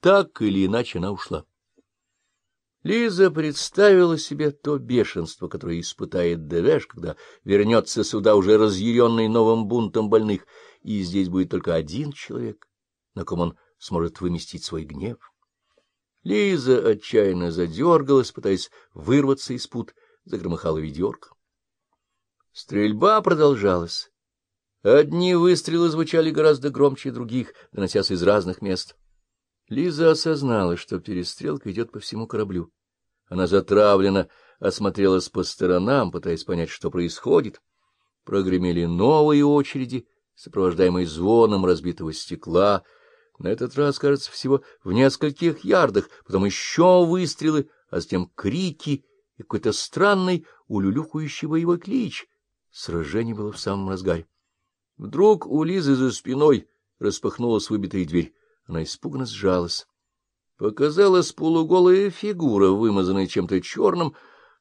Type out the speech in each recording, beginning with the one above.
Так или иначе она ушла. Лиза представила себе то бешенство, которое испытает Девеш, когда вернется сюда уже разъяренный новым бунтом больных, и здесь будет только один человек, на ком он сможет выместить свой гнев. Лиза отчаянно задергалась, пытаясь вырваться из пут, загромыхала ведерко. Стрельба продолжалась. Одни выстрелы звучали гораздо громче других, доносясь из разных мест. Лиза осознала, что перестрелка идет по всему кораблю. Она затравленно осмотрелась по сторонам, пытаясь понять, что происходит. Прогремели новые очереди, сопровождаемые звоном разбитого стекла. На этот раз, кажется, всего в нескольких ярдах, потом еще выстрелы, а затем крики и какой-то странный улюлюхающий боевой клич. Сражение было в самом разгаре. Вдруг у Лизы за спиной распахнулась выбитая дверь. Она испуганно сжалась. Показалась полуголая фигура, вымазанная чем-то черным,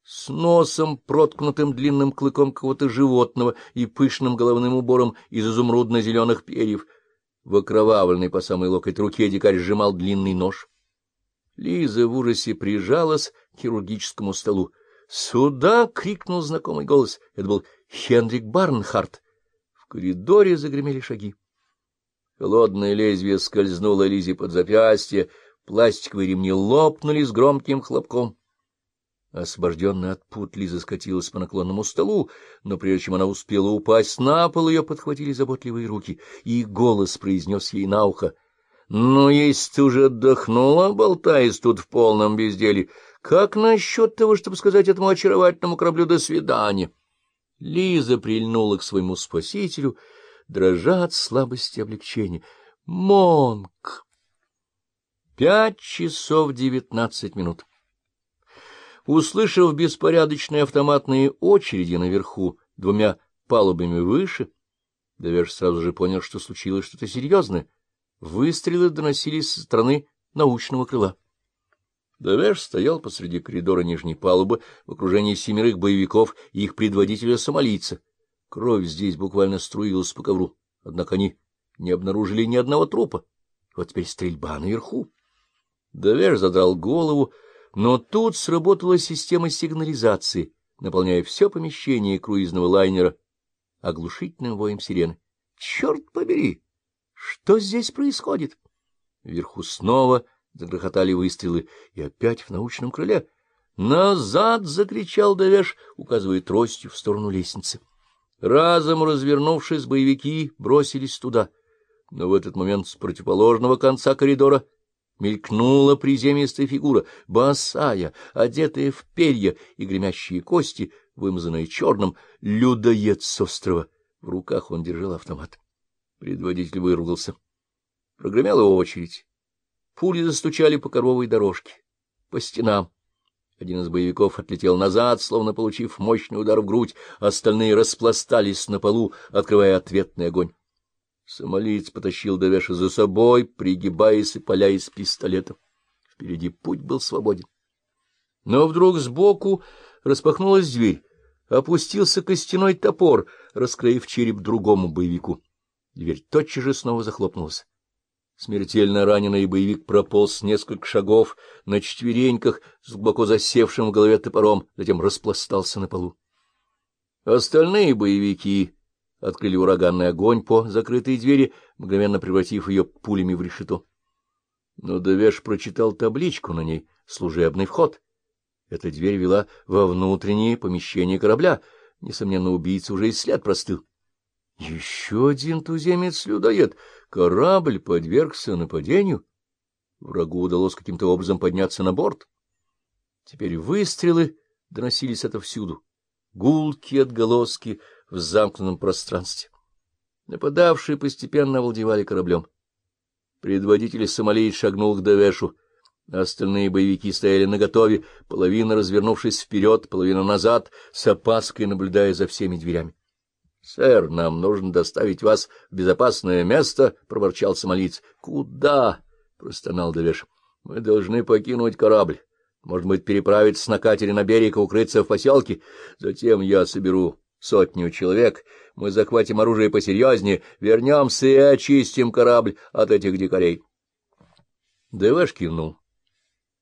с носом, проткнутым длинным клыком какого-то животного и пышным головным убором из изумрудно-зеленых перьев. В окровавленной по самой локоть руке дикарь сжимал длинный нож. Лиза в ужасе прижалась к хирургическому столу. «Сюда!» — крикнул знакомый голос. Это был Хенрик Барнхарт. В коридоре загремели шаги. Холодное лезвие скользнуло Лизе под запястье, пластиковые ремни лопнули с громким хлопком. Освобожденная от пут, Лиза скатилась по наклонному столу, но прежде чем она успела упасть на пол, ее подхватили заботливые руки, и голос произнес ей на ухо. — Ну, если ты уже отдохнула, болтаясь тут в полном безделе, как насчет того, чтобы сказать этому очаровательному кораблю «до свидания»? Лиза прильнула к своему спасителю — дрожа от слабости облегчения. Монк! Пять часов девятнадцать минут. Услышав беспорядочные автоматные очереди наверху двумя палубами выше, Давеж сразу же понял, что случилось что-то серьезное. Выстрелы доносились со стороны научного крыла. Давеш стоял посреди коридора нижней палубы в окружении семерых боевиков и их предводителя-сомалийца. Кровь здесь буквально струилась по ковру, однако они не обнаружили ни одного трупа. Вот теперь стрельба наверху. Давер задрал голову, но тут сработала система сигнализации, наполняя все помещение круизного лайнера оглушительным воем сирены. Черт побери! Что здесь происходит? Вверху снова загрохотали выстрелы, и опять в научном крыле. «Назад!» — закричал Давеш, указывая тростью в сторону лестницы. Разом развернувшись, боевики бросились туда. Но в этот момент с противоположного конца коридора мелькнула приземистая фигура, босая, одетая в перья и гремящие кости, вымазанная черным, людоед с острова. В руках он держал автомат. Предводитель выругался. Прогремела очередь. Пули застучали по коровой дорожке, по стенам. Один из боевиков отлетел назад, словно получив мощный удар в грудь, остальные распластались на полу, открывая ответный огонь. Сомалиец потащил Давеша за собой, пригибаясь и поля из пистолета. Впереди путь был свободен. Но вдруг сбоку распахнулась дверь, опустился костяной топор, раскроив череп другому боевику. Дверь тотчас же снова захлопнулась. Смертельно раненый боевик прополз несколько шагов на четвереньках с глубоко засевшим в голове топором, затем распластался на полу. Остальные боевики открыли ураганный огонь по закрытой двери, мгновенно превратив ее пулями в решето. Но Девеш прочитал табличку на ней «Служебный вход». Эта дверь вела во внутреннее помещение корабля. Несомненно, убийца уже и след простыл. Еще один туземец-людоед. Корабль подвергся нападению. Врагу удалось каким-то образом подняться на борт. Теперь выстрелы доносились отовсюду. Гулки, отголоски в замкнутом пространстве. Нападавшие постепенно овладевали кораблем. Предводитель Сомалиец шагнул к Давешу. Остальные боевики стояли наготове, половина развернувшись вперед, половина назад, с опаской наблюдая за всеми дверями. — Сэр, нам нужно доставить вас в безопасное место, — проворчал сомалиец. — Куда? — простонал Девеш. — Мы должны покинуть корабль. Может быть, переправиться на катере на берег и укрыться в поселке? Затем я соберу сотню человек, мы захватим оружие посерьезнее, вернемся и очистим корабль от этих дикарей. Дэвэш кивнул.